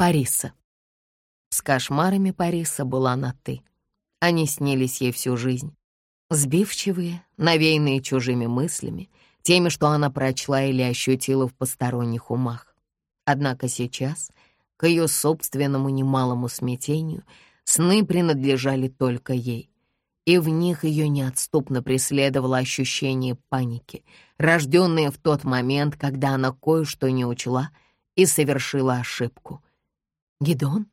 Париса. С кошмарами Париса была на «ты». Они снились ей всю жизнь. Сбивчивые, навеянные чужими мыслями, теми, что она прочла или ощутила в посторонних умах. Однако сейчас, к ее собственному немалому смятению, сны принадлежали только ей, и в них ее неотступно преследовало ощущение паники, рожденное в тот момент, когда она кое-что не учла и совершила ошибку. Гидон?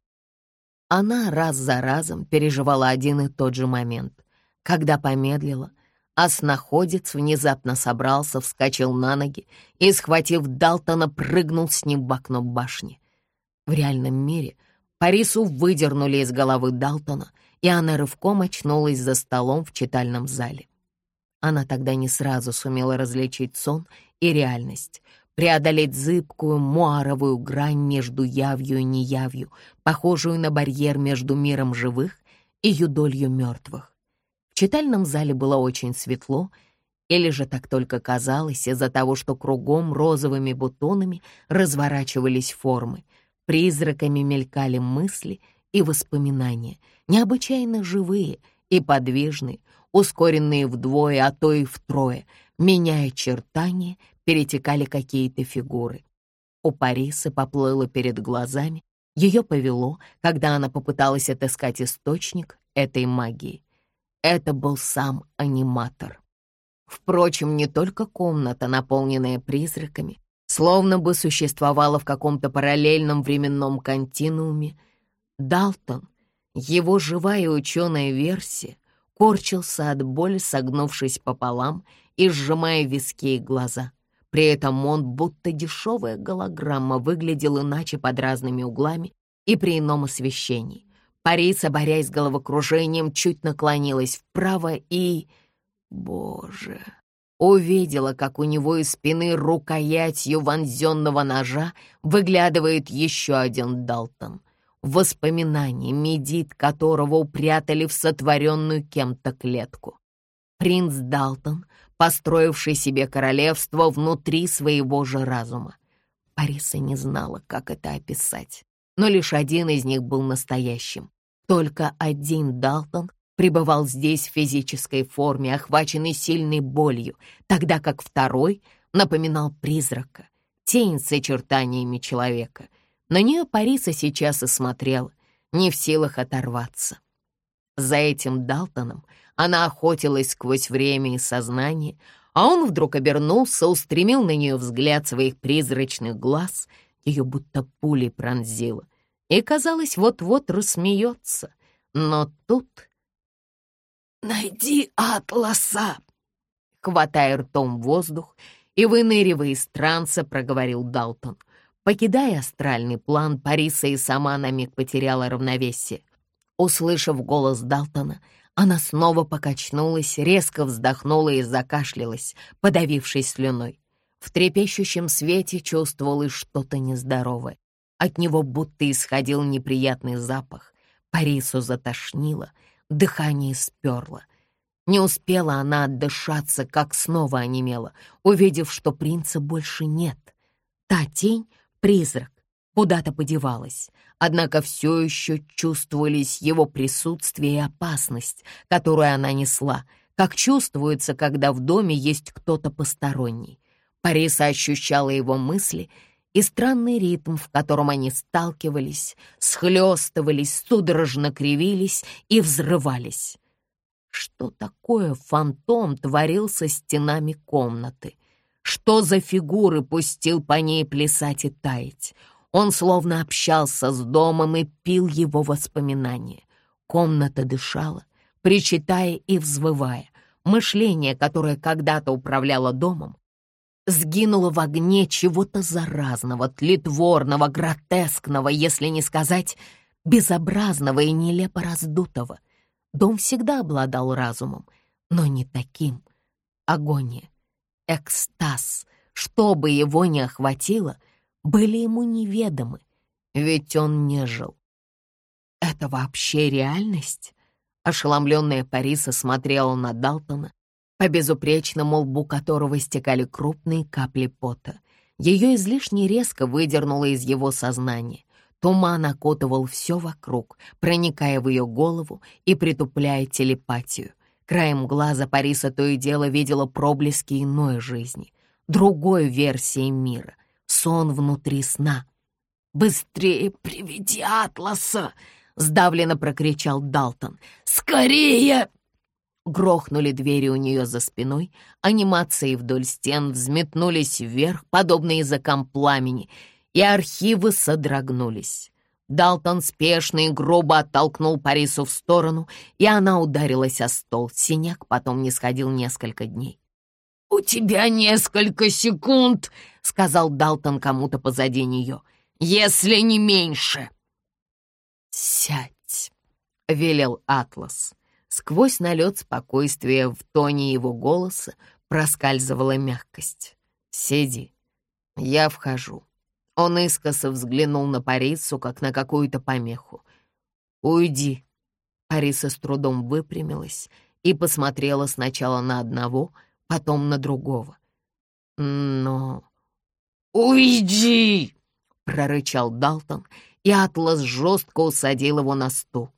Она раз за разом переживала один и тот же момент, когда помедлила, а снаходец внезапно собрался, вскочил на ноги и, схватив Далтона, прыгнул с ним в окно башни. В реальном мире Парису выдернули из головы Далтона, и она рывком очнулась за столом в читальном зале. Она тогда не сразу сумела различить сон и реальность, преодолеть зыбкую муаровую грань между явью и неявью, похожую на барьер между миром живых и юдолью мертвых читальном зале было очень светло, или же так только казалось из-за того, что кругом розовыми бутонами разворачивались формы, призраками мелькали мысли и воспоминания, необычайно живые и подвижные, ускоренные вдвое, а то и втрое, меняя чертания, перетекали какие-то фигуры. У Парисы поплыло перед глазами, ее повело, когда она попыталась отыскать источник этой магии. Это был сам аниматор. Впрочем, не только комната, наполненная призраками, словно бы существовала в каком-то параллельном временном континууме. Далтон, его живая ученая версия, корчился от боли, согнувшись пополам и сжимая виски и глаза. При этом он, будто дешевая голограмма, выглядел иначе под разными углами и при ином освещении. Париса, борясь с головокружением, чуть наклонилась вправо и... Боже! Увидела, как у него из спины рукоятью вонзенного ножа выглядывает еще один Далтон. Воспоминание, медит которого упрятали в сотворенную кем-то клетку. Принц Далтон, построивший себе королевство внутри своего же разума. Париса не знала, как это описать, но лишь один из них был настоящим. Только один Далтон пребывал здесь в физической форме, охваченный сильной болью, тогда как второй напоминал призрака, тень с очертаниями человека. На нее Париса сейчас и смотрела, не в силах оторваться. За этим Далтоном она охотилась сквозь время и сознание, а он вдруг обернулся, устремил на нее взгляд своих призрачных глаз, ее будто пулей пронзило — и, казалось, вот-вот рассмеется. Но тут... «Найди атласа!» Хватая ртом воздух и выныривая из транса, проговорил Далтон. Покидая астральный план, Париса и сама на миг потеряла равновесие. Услышав голос Далтона, она снова покачнулась, резко вздохнула и закашлялась, подавившись слюной. В трепещущем свете чувствовалось что-то нездоровое. От него будто исходил неприятный запах. Парису затошнило, дыхание сперло. Не успела она отдышаться, как снова онемела, увидев, что принца больше нет. Та тень, призрак, куда-то подевалась, однако все еще чувствовались его присутствие и опасность, которую она несла, как чувствуется, когда в доме есть кто-то посторонний. Париса ощущала его мысли и странный ритм, в котором они сталкивались, схлестывались, судорожно кривились и взрывались. Что такое фантом творил со стенами комнаты? Что за фигуры пустил по ней плясать и таять? Он словно общался с домом и пил его воспоминания. Комната дышала, причитая и взвывая. Мышление, которое когда-то управляло домом, сгинула в огне чего-то заразного, тлетворного, гротескного, если не сказать безобразного и нелепо раздутого. Дом всегда обладал разумом, но не таким. Агония, экстаз, что бы его ни охватило, были ему неведомы, ведь он не жил. Это вообще реальность? Ошеломленная Париса смотрела на Далтона, по безупречному лбу которого стекали крупные капли пота. Ее излишне резко выдернуло из его сознания. Туман окутывал все вокруг, проникая в ее голову и притупляя телепатию. Краем глаза Париса то и дело видела проблески иной жизни, другой версии мира, сон внутри сна. «Быстрее приведи Атласа!» — сдавленно прокричал Далтон. «Скорее!» Грохнули двери у нее за спиной, анимации вдоль стен взметнулись вверх, подобно языкам пламени, и архивы содрогнулись. Далтон спешно и грубо оттолкнул Парису в сторону, и она ударилась о стол. Синяк потом не сходил несколько дней. «У тебя несколько секунд», — сказал Далтон кому-то позади нее, — «если не меньше». «Сядь», — велел Атлас. Сквозь налет спокойствия в тоне его голоса проскальзывала мягкость. «Сиди, я вхожу». Он искоса взглянул на Парису, как на какую-то помеху. «Уйди». Париса с трудом выпрямилась и посмотрела сначала на одного, потом на другого. «Но...» «Уйди!» — прорычал Далтон, и Атлас жестко усадил его на стул.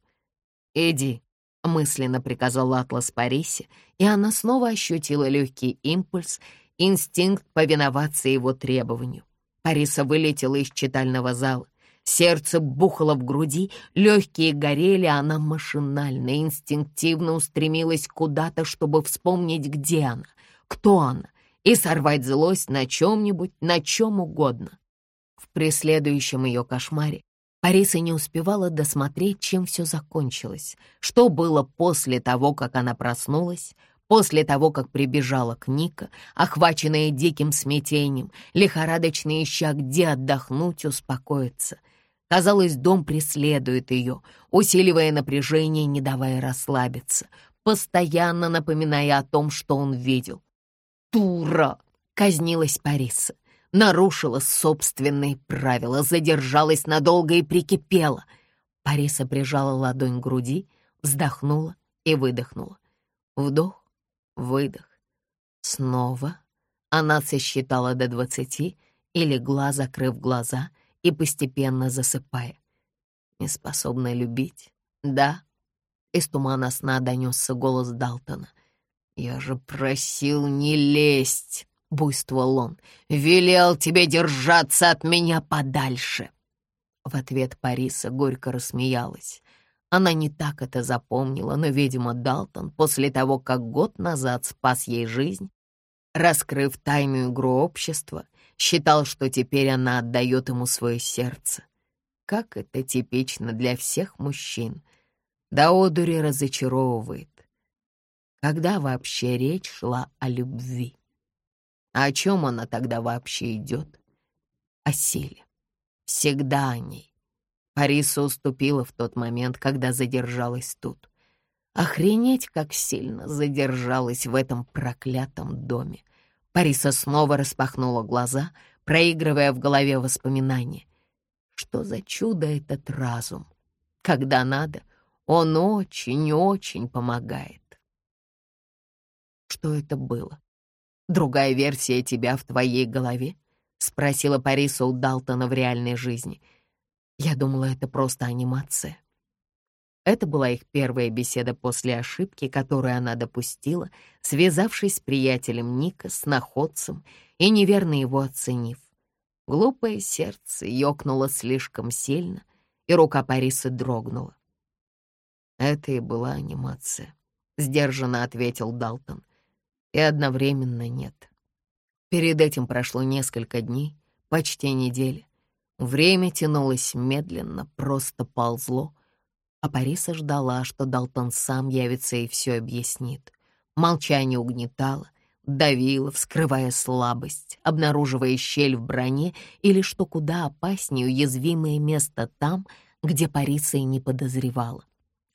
«Иди», — мысленно приказал Атлас Парисе, и она снова ощутила легкий импульс, инстинкт повиноваться его требованию. Париса вылетела из читального зала. Сердце бухало в груди, легкие горели, а она машинально, инстинктивно устремилась куда-то, чтобы вспомнить, где она, кто она, и сорвать злость на чем-нибудь, на чем угодно. В преследующем ее кошмаре Париса не успевала досмотреть, чем все закончилось, что было после того, как она проснулась, После того, как прибежала к Ника, охваченная диким смятением, лихорадочно ища, где отдохнуть, успокоиться. Казалось, дом преследует ее, усиливая напряжение, не давая расслабиться, постоянно напоминая о том, что он видел. «Тура!» — казнилась Париса. Нарушила собственные правила, задержалась надолго и прикипела. Париса прижала ладонь к груди, вздохнула и выдохнула. Вдох, выдох. Снова она сосчитала до двадцати и легла, закрыв глаза и постепенно засыпая. Неспособна любить? Да. Из тумана сна донесся голос Далтона. «Я же просил не лезть!» — буйствовал он. «Велел тебе держаться от меня подальше!» В ответ Париса горько рассмеялась. Она не так это запомнила, но, видимо, Далтон, после того, как год назад спас ей жизнь, раскрыв тайную игру общества, считал, что теперь она отдает ему свое сердце. Как это типично для всех мужчин. Да одури разочаровывает. Когда вообще речь шла о любви? А о чем она тогда вообще идет? О силе. Всегда о ней. Ариса уступила в тот момент, когда задержалась тут. Охренеть, как сильно задержалась в этом проклятом доме. Париса снова распахнула глаза, проигрывая в голове воспоминания. Что за чудо этот разум? Когда надо, он очень-очень помогает. Что это было? Другая версия тебя в твоей голове? Спросила Париса у Далтона в реальной жизни — я думала, это просто анимация. Это была их первая беседа после ошибки, которую она допустила, связавшись с приятелем Ника, с находцем и неверно его оценив. Глупое сердце ёкнуло слишком сильно, и рука Парисы дрогнула. Это и была анимация, — сдержанно ответил Далтон. И одновременно нет. Перед этим прошло несколько дней, почти неделя. Время тянулось медленно, просто ползло, а Париса ждала, что Далтон сам явится и все объяснит. Молчание угнетало, давило, вскрывая слабость, обнаруживая щель в броне или, что куда опаснее, уязвимое место там, где Париса и не подозревала.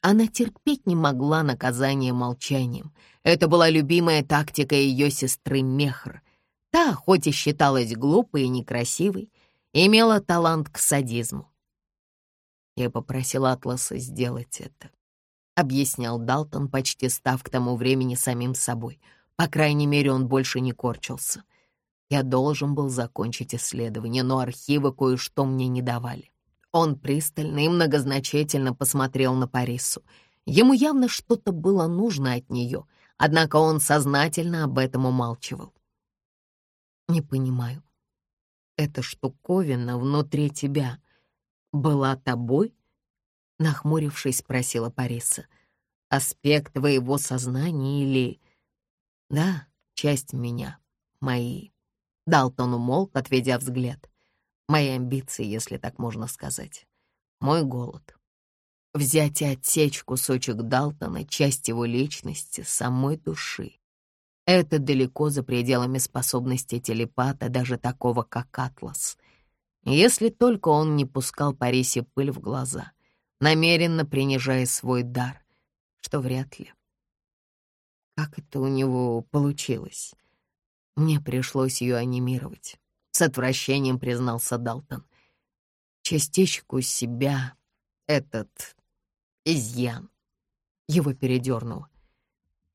Она терпеть не могла наказание молчанием. Это была любимая тактика ее сестры Мехр. Та, хоть и считалась глупой и некрасивой, имела талант к садизму. Я попросил Атласа сделать это. Объяснял Далтон, почти став к тому времени самим собой. По крайней мере, он больше не корчился. Я должен был закончить исследование, но архивы кое-что мне не давали. Он пристально и многозначительно посмотрел на Парису. Ему явно что-то было нужно от нее, однако он сознательно об этом умалчивал. «Не понимаю, эта штуковина внутри тебя была тобой?» Нахмурившись, спросила Париса. «Аспект твоего сознания или...» «Да, часть меня, мои». Далтон умолк, отведя взгляд. «Мои амбиции, если так можно сказать. Мой голод. Взять и отсечь кусочек Далтона, часть его личности, самой души. Это далеко за пределами способности телепата, даже такого, как Атлас. Если только он не пускал Парисе пыль в глаза, намеренно принижая свой дар, что вряд ли. Как это у него получилось? Мне пришлось ее анимировать. С отвращением признался Далтон. Частичку себя этот изъян. Его передернуло.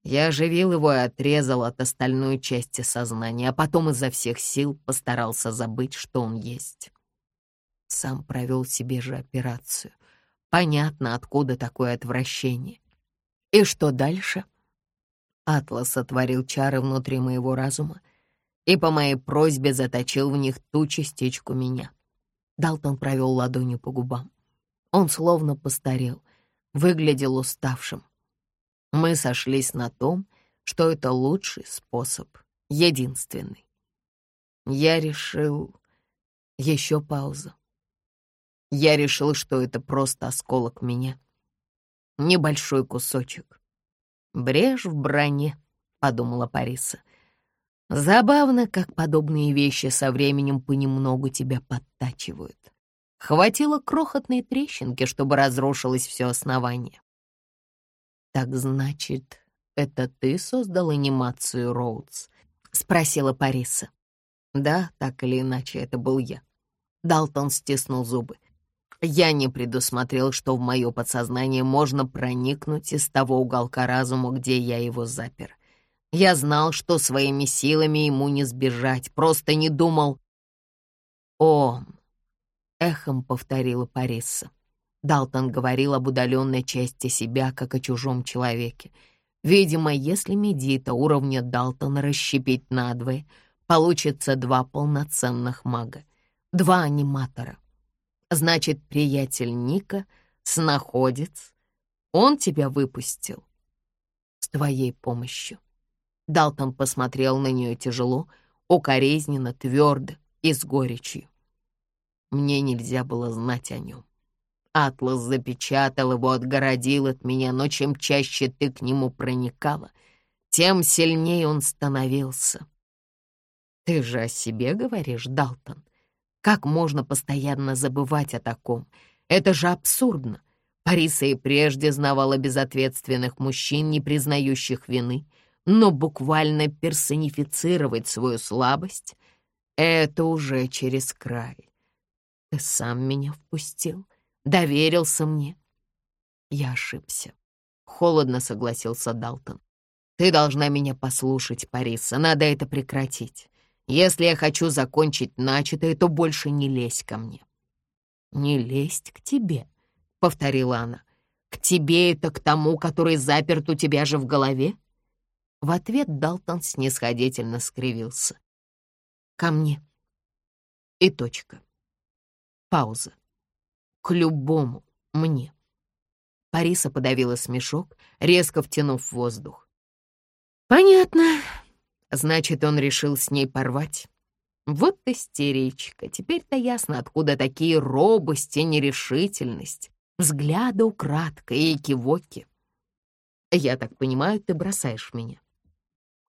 Я оживил его и отрезал от остальной части сознания, а потом изо всех сил постарался забыть, что он есть. Сам провел себе же операцию. Понятно, откуда такое отвращение. И что дальше? Атлас сотворил чары внутри моего разума и по моей просьбе заточил в них ту частичку меня. Далтон провел ладонью по губам. Он словно постарел, выглядел уставшим. Мы сошлись на том, что это лучший способ, единственный. Я решил... Еще пауза. Я решил, что это просто осколок меня. Небольшой кусочек. Брешь в броне, — подумала Париса. Забавно, как подобные вещи со временем понемногу тебя подтачивают. Хватило крохотной трещинки, чтобы разрушилось все основание. «Так значит, это ты создал анимацию Роудс?» — спросила Париса. «Да, так или иначе, это был я». Далтон стиснул зубы. «Я не предусмотрел, что в мое подсознание можно проникнуть из того уголка разума, где я его запер. Я знал, что своими силами ему не сбежать, просто не думал...» «О!» — эхом повторила Париса. Далтон говорил об удаленной части себя, как о чужом человеке. Видимо, если Медита уровня Далтона расщепить надвое, получится два полноценных мага, два аниматора. Значит, приятель Ника, снаходец, он тебя выпустил с твоей помощью. Далтон посмотрел на нее тяжело, укоризненно, твердо и с горечью. Мне нельзя было знать о нем. Атлас запечатал его, отгородил от меня, но чем чаще ты к нему проникала, тем сильнее он становился. Ты же о себе говоришь, Далтон. Как можно постоянно забывать о таком? Это же абсурдно. Париса и прежде знавала безответственных мужчин, не признающих вины, но буквально персонифицировать свою слабость — это уже через край. Ты сам меня впустил — доверился мне. Я ошибся. Холодно согласился Далтон. Ты должна меня послушать, Париса, надо это прекратить. Если я хочу закончить начатое, то больше не лезь ко мне. Не лезть к тебе, повторила она. К тебе это к тому, который заперт у тебя же в голове? В ответ Далтон снисходительно скривился. Ко мне. И точка. Пауза к любому мне. Париса подавила смешок, резко втянув воздух. «Понятно. Значит, он решил с ней порвать. Вот истеричка. Теперь-то ясно, откуда такие робость и нерешительность, взгляды украдкой и кивоки. Я так понимаю, ты бросаешь меня.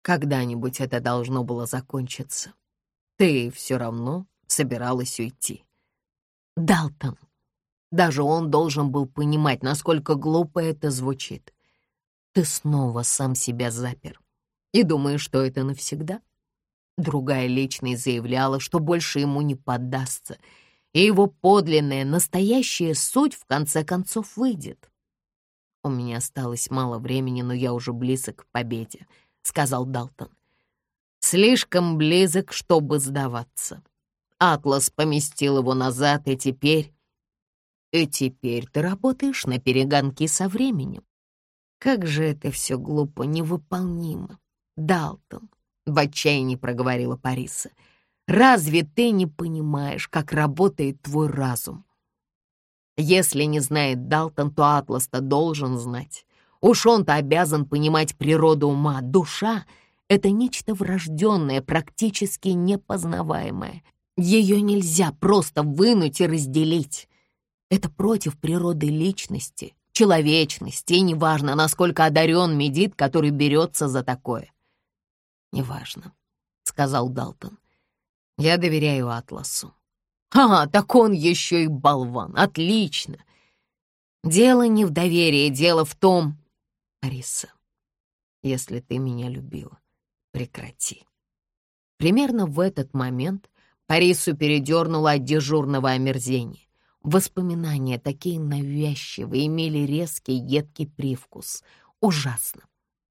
Когда-нибудь это должно было закончиться. Ты все равно собиралась уйти. Далтон, даже он должен был понимать, насколько глупо это звучит. Ты снова сам себя запер. И думаешь, что это навсегда? Другая личность заявляла, что больше ему не поддастся, и его подлинная, настоящая суть в конце концов выйдет. «У меня осталось мало времени, но я уже близок к победе», — сказал Далтон. «Слишком близок, чтобы сдаваться. Атлас поместил его назад, и теперь И теперь ты работаешь на перегонки со временем. Как же это все глупо, невыполнимо. Далтон, в отчаянии проговорила Париса, разве ты не понимаешь, как работает твой разум? Если не знает Далтон, то Атлас-то должен знать. Уж он-то обязан понимать природу ума. Душа — это нечто врожденное, практически непознаваемое. Ее нельзя просто вынуть и разделить. Это против природы личности, человечности, и неважно, насколько одарен медит, который берется за такое. «Неважно», — сказал Далтон. «Я доверяю Атласу». «А, так он еще и болван! Отлично!» «Дело не в доверии, дело в том...» «Ариса, если ты меня любила, прекрати». Примерно в этот момент Парису передернуло от дежурного омерзения. Воспоминания, такие навязчивые, имели резкий, едкий привкус. Ужасно.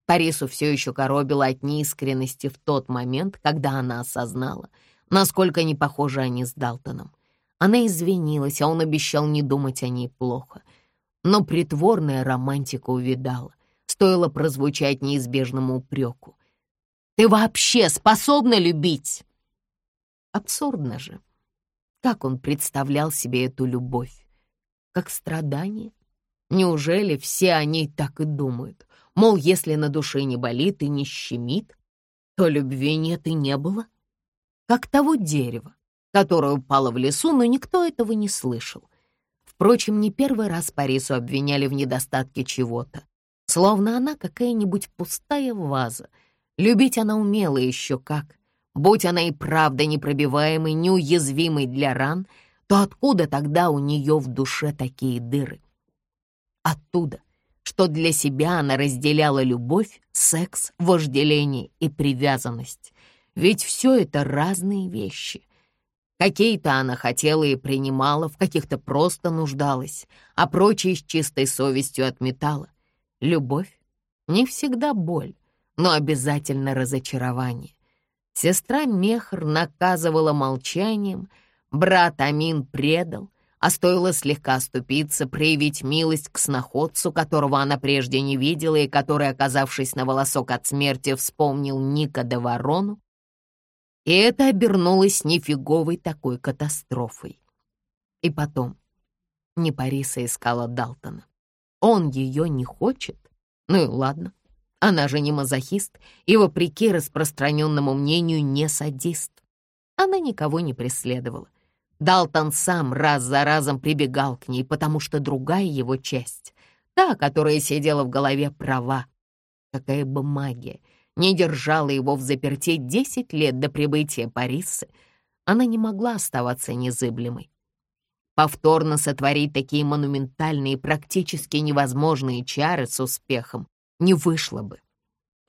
Парису все еще коробило от неискренности в тот момент, когда она осознала, насколько не похожи они с Далтоном. Она извинилась, а он обещал не думать о ней плохо. Но притворная романтика увидала. Стоило прозвучать неизбежному упреку. «Ты вообще способна любить?» Абсурдно же. Как он представлял себе эту любовь? Как страдание? Неужели все о ней так и думают? Мол, если на душе не болит и не щемит, то любви нет и не было? Как того дерева, которое упало в лесу, но никто этого не слышал. Впрочем, не первый раз Парису обвиняли в недостатке чего-то, словно она какая-нибудь пустая ваза. Любить она умела еще как, Будь она и правда непробиваемой, неуязвимой для ран, то откуда тогда у нее в душе такие дыры? Оттуда, что для себя она разделяла любовь, секс, вожделение и привязанность. Ведь все это разные вещи. Какие-то она хотела и принимала, в каких-то просто нуждалась, а прочие с чистой совестью отметала. Любовь — не всегда боль, но обязательно разочарование. Сестра Мехр наказывала молчанием, брат Амин предал, а стоило слегка оступиться, проявить милость к сноходцу, которого она прежде не видела и который, оказавшись на волосок от смерти, вспомнил Ника де Ворону, и это обернулось нифиговой такой катастрофой. И потом, не Париса искала Далтона. Он ее не хочет? Ну и ладно. Она же не мазохист и, вопреки распространенному мнению, не садист. Она никого не преследовала. Далтон сам раз за разом прибегал к ней, потому что другая его часть, та, которая сидела в голове, права. Какая бы магия не держала его в заперти десять лет до прибытия Парисы, она не могла оставаться незыблемой. Повторно сотворить такие монументальные, практически невозможные чары с успехом не вышло бы.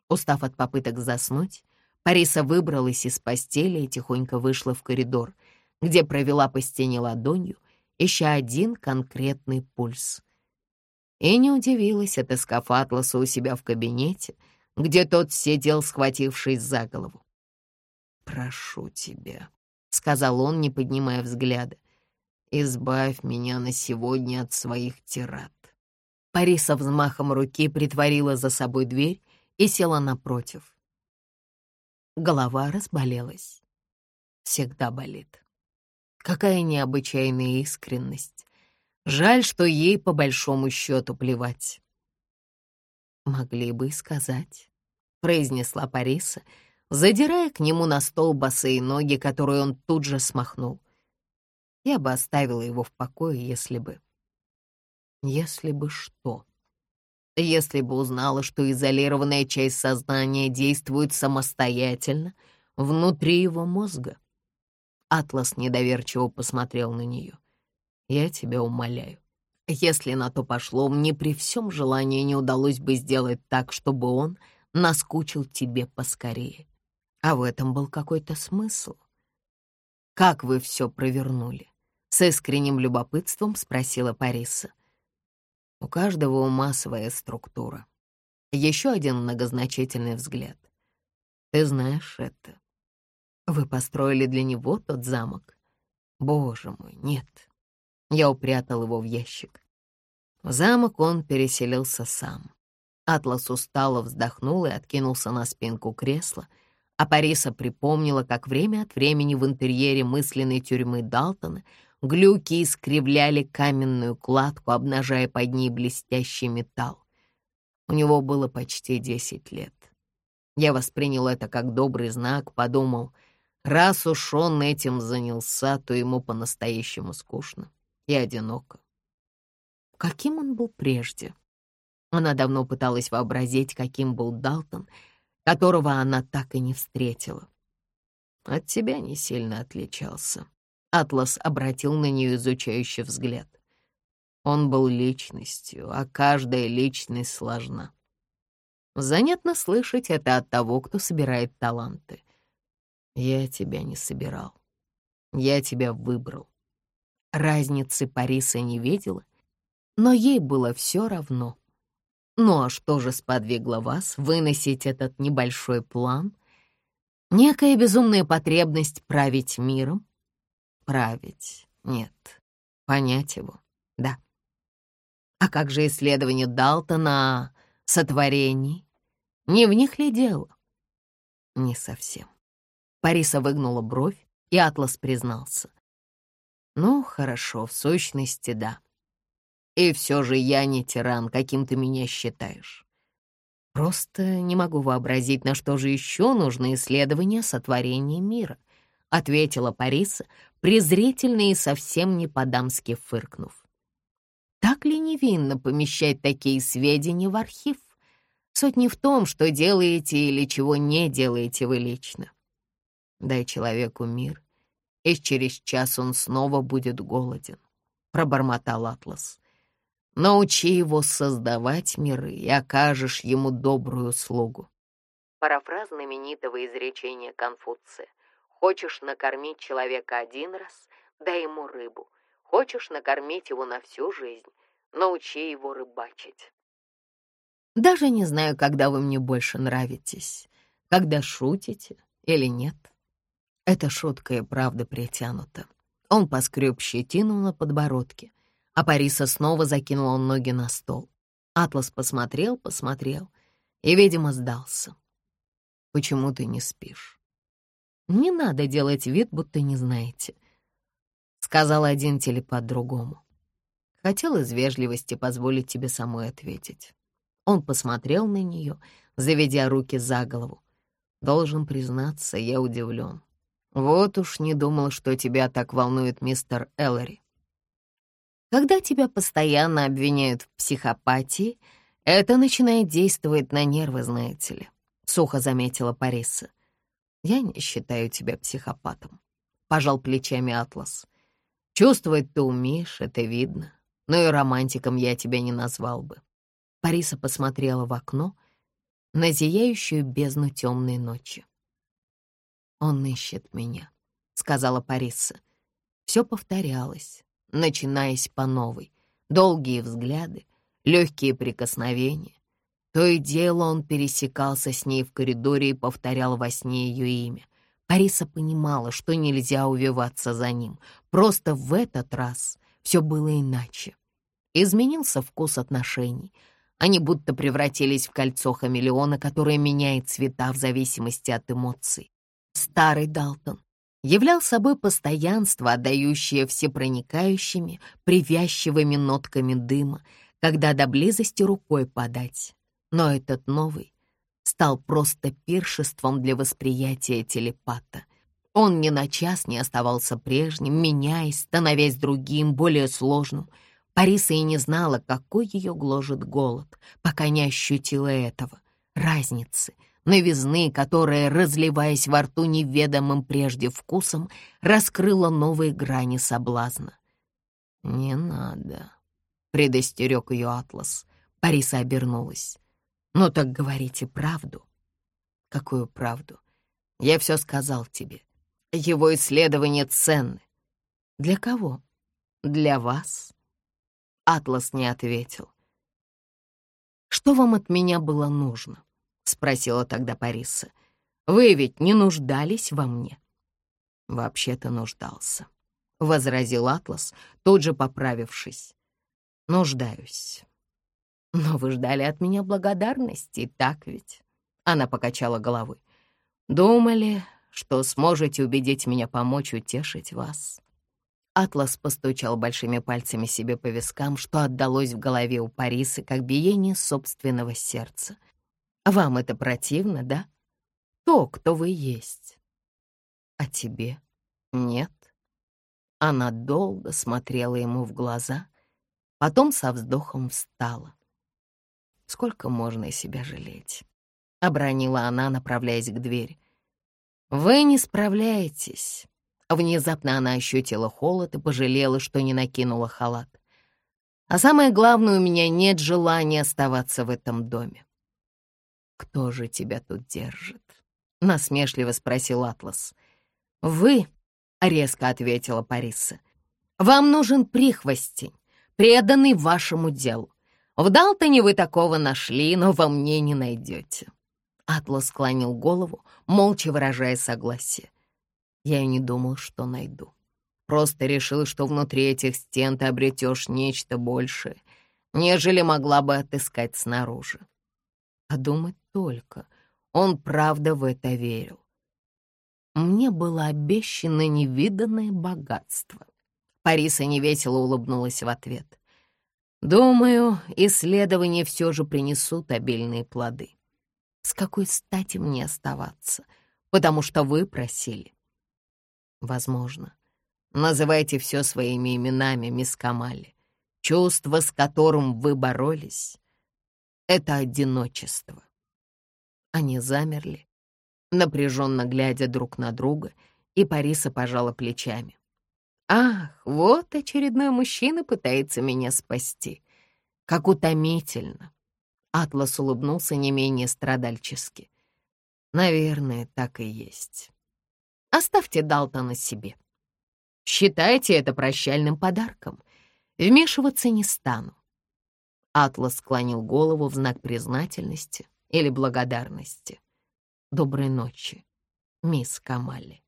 Устав от попыток заснуть, Париса выбралась из постели и тихонько вышла в коридор, где провела по стене ладонью, ища один конкретный пульс. И не удивилась, отыскав Атласа у себя в кабинете, где тот сидел, схватившись за голову. «Прошу тебя», — сказал он, не поднимая взгляда, — «избавь меня на сегодня от своих тират. Париса взмахом руки притворила за собой дверь и села напротив. Голова разболелась. Всегда болит. Какая необычайная искренность. Жаль, что ей по большому счету плевать. «Могли бы и сказать», — произнесла Париса, задирая к нему на стол босые ноги, которые он тут же смахнул. Я бы оставила его в покое, если бы... Если бы что? Если бы узнала, что изолированная часть сознания действует самостоятельно внутри его мозга. Атлас недоверчиво посмотрел на нее. «Я тебя умоляю, если на то пошло, мне при всем желании не удалось бы сделать так, чтобы он наскучил тебе поскорее. А в этом был какой-то смысл. Как вы все провернули?» С искренним любопытством спросила Париса. У каждого ума своя структура. Еще один многозначительный взгляд. Ты знаешь это. Вы построили для него тот замок? Боже мой, нет. Я упрятал его в ящик. В замок он переселился сам. Атлас устало вздохнул и откинулся на спинку кресла, а Париса припомнила, как время от времени в интерьере мысленной тюрьмы Далтона глюки искривляли каменную кладку, обнажая под ней блестящий металл. У него было почти десять лет. Я воспринял это как добрый знак, подумал, раз уж он этим занялся, то ему по-настоящему скучно и одиноко. Каким он был прежде? Она давно пыталась вообразить, каким был Далтон, которого она так и не встретила. От тебя не сильно отличался. Атлас обратил на нее изучающий взгляд. Он был личностью, а каждая личность сложна. Занятно слышать это от того, кто собирает таланты. Я тебя не собирал. Я тебя выбрал. Разницы Париса не видела, но ей было все равно. Ну а что же сподвигло вас выносить этот небольшой план? Некая безумная потребность править миром? Править — нет. Понять его — да. А как же исследование Далтона о сотворении? Не в них ли дело? Не совсем. Париса выгнула бровь, и Атлас признался. Ну, хорошо, в сущности, да. И все же я не тиран, каким ты меня считаешь. Просто не могу вообразить, на что же еще нужно исследование сотворения мира, ответила Париса, презрительно и совсем не по-дамски фыркнув. Так ли невинно помещать такие сведения в архив? Суть не в том, что делаете или чего не делаете вы лично. Дай человеку мир, и через час он снова будет голоден, — пробормотал Атлас. Научи его создавать миры и окажешь ему добрую услугу. Парафраз знаменитого изречения Конфуция. Хочешь накормить человека один раз, дай ему рыбу. Хочешь накормить его на всю жизнь, научи его рыбачить. Даже не знаю, когда вы мне больше нравитесь, когда шутите или нет. Эта шутка и правда притянута. Он поскреб щетину на подбородке — а Париса снова закинула ноги на стол. Атлас посмотрел, посмотрел и, видимо, сдался. «Почему ты не спишь?» «Не надо делать вид, будто не знаете», — сказал один телепат другому. Хотел из вежливости позволить тебе самой ответить. Он посмотрел на нее, заведя руки за голову. Должен признаться, я удивлен. Вот уж не думал, что тебя так волнует мистер Эллари. Когда тебя постоянно обвиняют в психопатии, это начинает действовать на нервы, знаете ли», — сухо заметила Париса. «Я не считаю тебя психопатом», — пожал плечами Атлас. «Чувствовать ты умеешь, это видно, но и романтиком я тебя не назвал бы». Париса посмотрела в окно на зияющую бездну темной ночи. «Он ищет меня», — сказала Париса. Все повторялось, начинаясь по новой. Долгие взгляды, легкие прикосновения. То и дело он пересекался с ней в коридоре и повторял во сне ее имя. Париса понимала, что нельзя увиваться за ним. Просто в этот раз все было иначе. Изменился вкус отношений. Они будто превратились в кольцо хамелеона, которое меняет цвета в зависимости от эмоций. Старый Далтон являл собой постоянство, отдающее всепроникающими, привязчивыми нотками дыма, когда до близости рукой подать. Но этот новый стал просто пиршеством для восприятия телепата. Он ни на час не оставался прежним, меняясь, становясь другим, более сложным. Париса и не знала, какой ее гложет голод, пока не ощутила этого, разницы — новизны, которая, разливаясь во рту неведомым прежде вкусом, раскрыла новые грани соблазна. «Не надо», — предостерег ее Атлас. Париса обернулась. «Ну так говорите правду». «Какую правду? Я все сказал тебе. Его исследования ценны». «Для кого?» «Для вас». Атлас не ответил. «Что вам от меня было нужно?» — спросила тогда Париса. «Вы ведь не нуждались во мне?» «Вообще-то нуждался». — возразил Атлас, тут же поправившись. «Нуждаюсь». «Но вы ждали от меня благодарности, так ведь?» Она покачала головой. «Думали, что сможете убедить меня помочь утешить вас». Атлас постучал большими пальцами себе по вискам, что отдалось в голове у Парисы, как биение собственного сердца. «Вам это противно, да? То, кто вы есть. А тебе нет?» Она долго смотрела ему в глаза, потом со вздохом встала. «Сколько можно себя жалеть?» — обронила она, направляясь к двери. «Вы не справляетесь». Внезапно она ощутила холод и пожалела, что не накинула халат. А самое главное, у меня нет желания оставаться в этом доме. «Кто же тебя тут держит?» — насмешливо спросил Атлас. «Вы», — резко ответила Париса. «Вам нужен прихвостень, преданный вашему делу. В Далтоне вы такого нашли, но во мне не найдете». Атлас склонил голову, молча выражая согласие. Я и не думал, что найду. Просто решил, что внутри этих стен ты обретешь нечто большее, нежели могла бы отыскать снаружи. Подумать только, он правда в это верил мне было обещано невиданное богатство. Париса невесело улыбнулась в ответ. «Думаю, исследования все же принесут обильные плоды. С какой стати мне оставаться? Потому что вы просили». «Возможно. Называйте все своими именами, мисс Камали. Чувство, с которым вы боролись, — это одиночество». Они замерли, напряженно глядя друг на друга, и Париса пожала плечами. «Ах, вот очередной мужчина пытается меня спасти. Как утомительно!» Атлас улыбнулся не менее страдальчески. «Наверное, так и есть. Оставьте Далтона себе. Считайте это прощальным подарком. Вмешиваться не стану». Атлас склонил голову в знак признательности или благодарности доброй ночи, мисс Камали.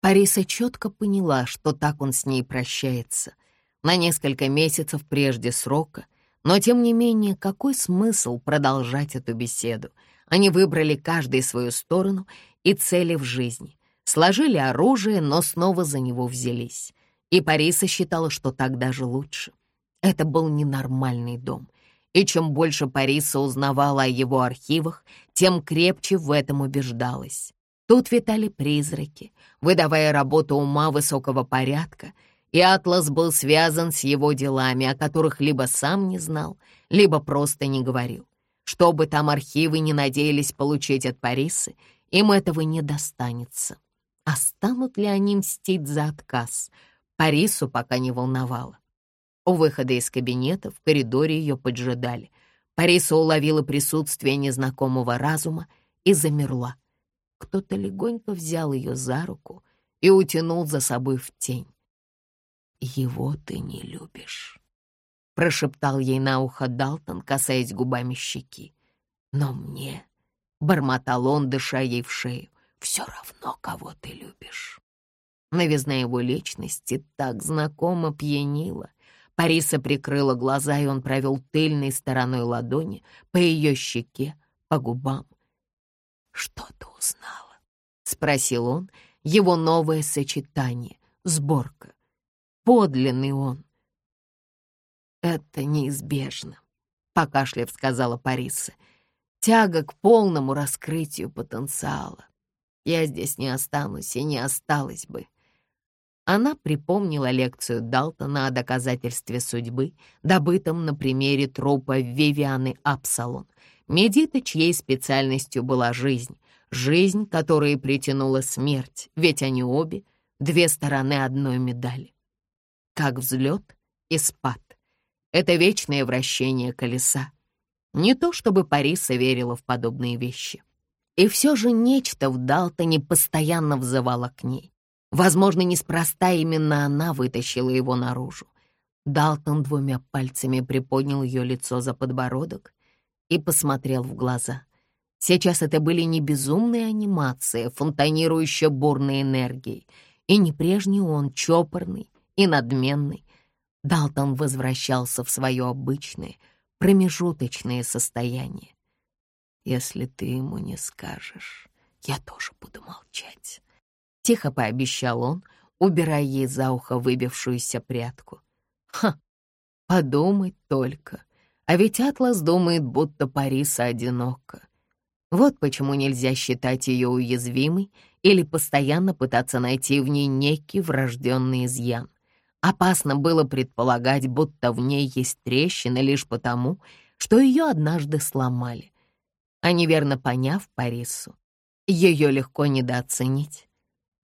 Париса четко поняла, что так он с ней прощается, на несколько месяцев прежде срока, но тем не менее, какой смысл продолжать эту беседу? Они выбрали каждый свою сторону и цели в жизни, сложили оружие, но снова за него взялись. И Париса считала, что так даже лучше. Это был ненормальный дом, и чем больше Париса узнавала о его архивах, тем крепче в этом убеждалась. Тут витали призраки, выдавая работу ума высокого порядка, и Атлас был связан с его делами, о которых либо сам не знал, либо просто не говорил. Что бы там архивы не надеялись получить от Парисы, им этого не достанется. А станут ли они мстить за отказ? Парису пока не волновало. У выхода из кабинета в коридоре ее поджидали. Париса уловила присутствие незнакомого разума и замерла. Кто-то легонько взял ее за руку и утянул за собой в тень. «Его ты не любишь», — прошептал ей на ухо Далтон, касаясь губами щеки. «Но мне», — бормотал он, дыша ей в шею, — «все равно, кого ты любишь». Новизна его личности так знакомо пьянила, Париса прикрыла глаза, и он провел тыльной стороной ладони по ее щеке, по губам. «Что ты узнала?» — спросил он. Его новое сочетание, сборка. Подлинный он. «Это неизбежно», — покашляв сказала Париса. «Тяга к полному раскрытию потенциала. Я здесь не останусь и не осталась бы. Она припомнила лекцию Далтона о доказательстве судьбы, добытом на примере трупа Вивианы Апсалон, медита, чьей специальностью была жизнь, жизнь, которая притянула смерть, ведь они обе — две стороны одной медали. Как взлет и спад. Это вечное вращение колеса. Не то чтобы Париса верила в подобные вещи. И все же нечто в Далтоне постоянно взывало к ней. Возможно, неспроста именно она вытащила его наружу. Далтон двумя пальцами приподнял ее лицо за подбородок и посмотрел в глаза. Сейчас это были не безумные анимации, фонтанирующие бурной энергией. и не прежний он, чопорный и надменный. Далтон возвращался в свое обычное, промежуточное состояние. «Если ты ему не скажешь, я тоже буду молчать», — тихо пообещал он, убирая ей за ухо выбившуюся прядку. «Ха, подумать только, а ведь Атлас думает, будто Париса одинока. Вот почему нельзя считать ее уязвимой или постоянно пытаться найти в ней некий врожденный изъян. Опасно было предполагать, будто в ней есть трещина лишь потому, что ее однажды сломали. А неверно поняв Парису, ее легко недооценить.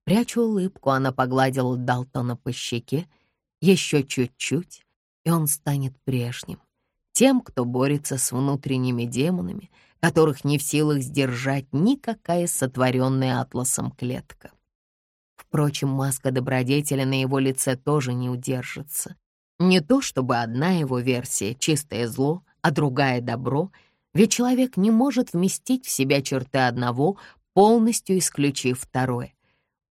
Пряча улыбку, она погладила Далтона по щеке. Еще чуть-чуть, и он станет прежним. Тем, кто борется с внутренними демонами — которых не в силах сдержать никакая сотворенная атласом клетка. Впрочем, маска добродетеля на его лице тоже не удержится. Не то чтобы одна его версия — чистое зло, а другая — добро, ведь человек не может вместить в себя черты одного, полностью исключив второе.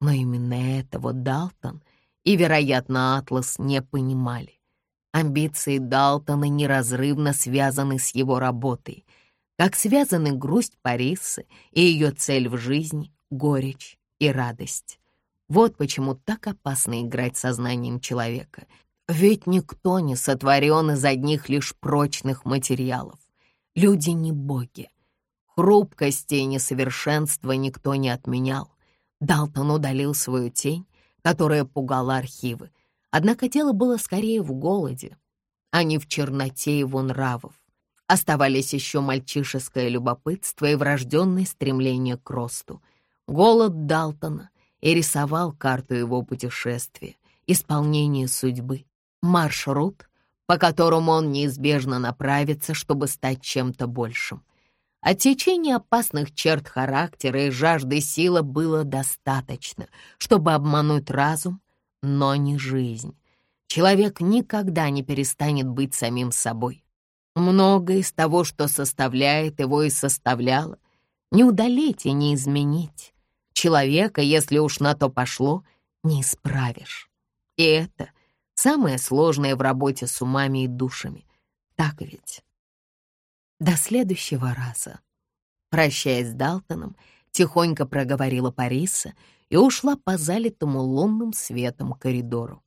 Но именно этого Далтон и, вероятно, Атлас не понимали. Амбиции Далтона неразрывно связаны с его работой — как связаны грусть Парисы и ее цель в жизни, горечь и радость. Вот почему так опасно играть сознанием человека. Ведь никто не сотворен из одних лишь прочных материалов. Люди не боги. Хрупкости и несовершенства никто не отменял. Далтон удалил свою тень, которая пугала архивы. Однако дело было скорее в голоде, а не в черноте его нравов. Оставались еще мальчишеское любопытство и врожденное стремление к росту. Голод Далтона и рисовал карту его путешествия, исполнение судьбы, маршрут, по которому он неизбежно направится, чтобы стать чем-то большим. От течения опасных черт характера и жажды силы было достаточно, чтобы обмануть разум, но не жизнь. Человек никогда не перестанет быть самим собой. Многое из того, что составляет его и составляло, не удалить и не изменить. Человека, если уж на то пошло, не исправишь. И это самое сложное в работе с умами и душами. Так ведь? До следующего раза. Прощаясь с Далтоном, тихонько проговорила Париса и ушла по залитому лунным светом коридору.